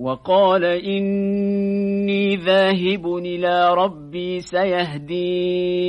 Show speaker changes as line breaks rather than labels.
وقال إني ذاهب إلى ربي سيهدين.